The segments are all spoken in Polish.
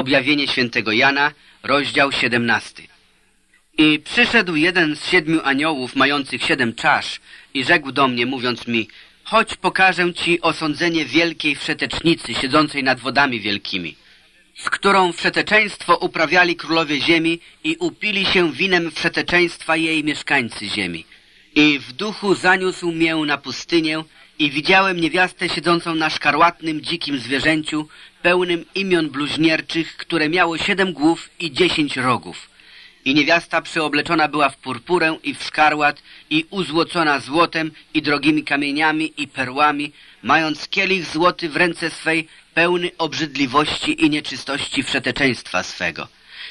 Objawienie świętego Jana, rozdział 17. I przyszedł jeden z siedmiu aniołów mających siedem czasz i rzekł do mnie, mówiąc mi, chodź pokażę ci osądzenie wielkiej wszetecznicy siedzącej nad wodami wielkimi, z którą wszeteczeństwo uprawiali królowie ziemi i upili się winem wszeteczeństwa jej mieszkańcy ziemi. I w duchu zaniósł mię na pustynię i widziałem niewiastę siedzącą na szkarłatnym, dzikim zwierzęciu, pełnym imion bluźnierczych, które miało siedem głów i dziesięć rogów. I niewiasta przyobleczona była w purpurę i w szkarłat i uzłocona złotem i drogimi kamieniami i perłami, mając kielich złoty w ręce swej, pełny obrzydliwości i nieczystości wszeteczeństwa swego.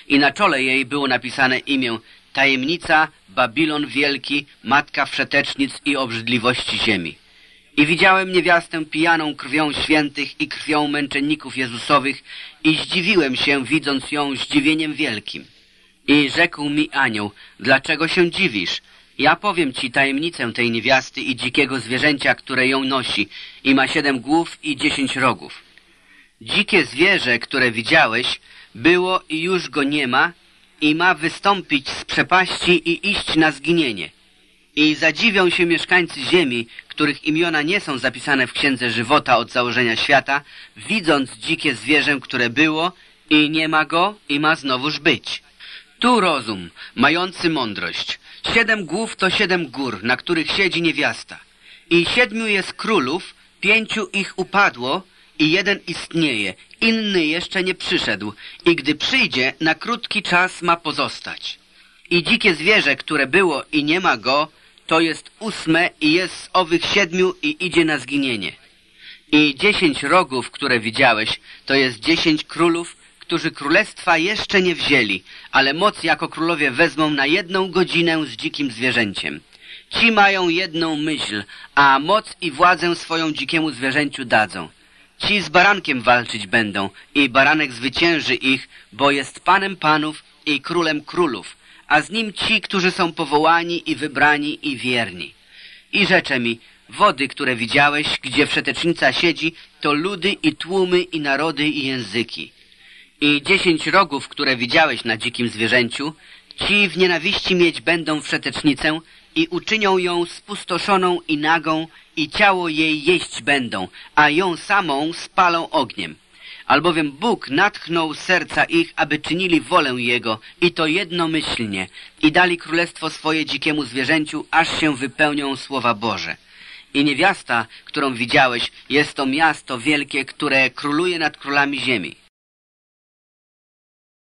I na czole jej było napisane imię Tajemnica Babilon Wielki, matka wszetecznic i obrzydliwości ziemi. I widziałem niewiastę pijaną krwią świętych i krwią męczenników Jezusowych i zdziwiłem się, widząc ją zdziwieniem wielkim. I rzekł mi anioł, dlaczego się dziwisz? Ja powiem ci tajemnicę tej niewiasty i dzikiego zwierzęcia, które ją nosi i ma siedem głów i dziesięć rogów. Dzikie zwierzę, które widziałeś, było i już go nie ma i ma wystąpić z przepaści i iść na zginienie. I zadziwią się mieszkańcy ziemi, których imiona nie są zapisane w Księdze Żywota od założenia świata, widząc dzikie zwierzę, które było i nie ma go i ma znowuż być. Tu rozum, mający mądrość. Siedem głów to siedem gór, na których siedzi niewiasta. I siedmiu jest królów, pięciu ich upadło i jeden istnieje, inny jeszcze nie przyszedł i gdy przyjdzie, na krótki czas ma pozostać. I dzikie zwierzę, które było i nie ma go, to jest ósme i jest z owych siedmiu i idzie na zginienie. I dziesięć rogów, które widziałeś, to jest dziesięć królów, którzy królestwa jeszcze nie wzięli, ale moc jako królowie wezmą na jedną godzinę z dzikim zwierzęciem. Ci mają jedną myśl, a moc i władzę swoją dzikiemu zwierzęciu dadzą. Ci z barankiem walczyć będą i baranek zwycięży ich, bo jest panem panów i królem królów, a z nim ci, którzy są powołani i wybrani i wierni. I rzecze mi, wody, które widziałeś, gdzie wszetecznica siedzi, to ludy i tłumy i narody i języki. I dziesięć rogów, które widziałeś na dzikim zwierzęciu, ci w nienawiści mieć będą wszetecznicę i uczynią ją spustoszoną i nagą i ciało jej jeść będą, a ją samą spalą ogniem. Albowiem Bóg natchnął serca ich, aby czynili wolę Jego i to jednomyślnie i dali królestwo swoje dzikiemu zwierzęciu, aż się wypełnią słowa Boże. I niewiasta, którą widziałeś, jest to miasto wielkie, które króluje nad królami ziemi.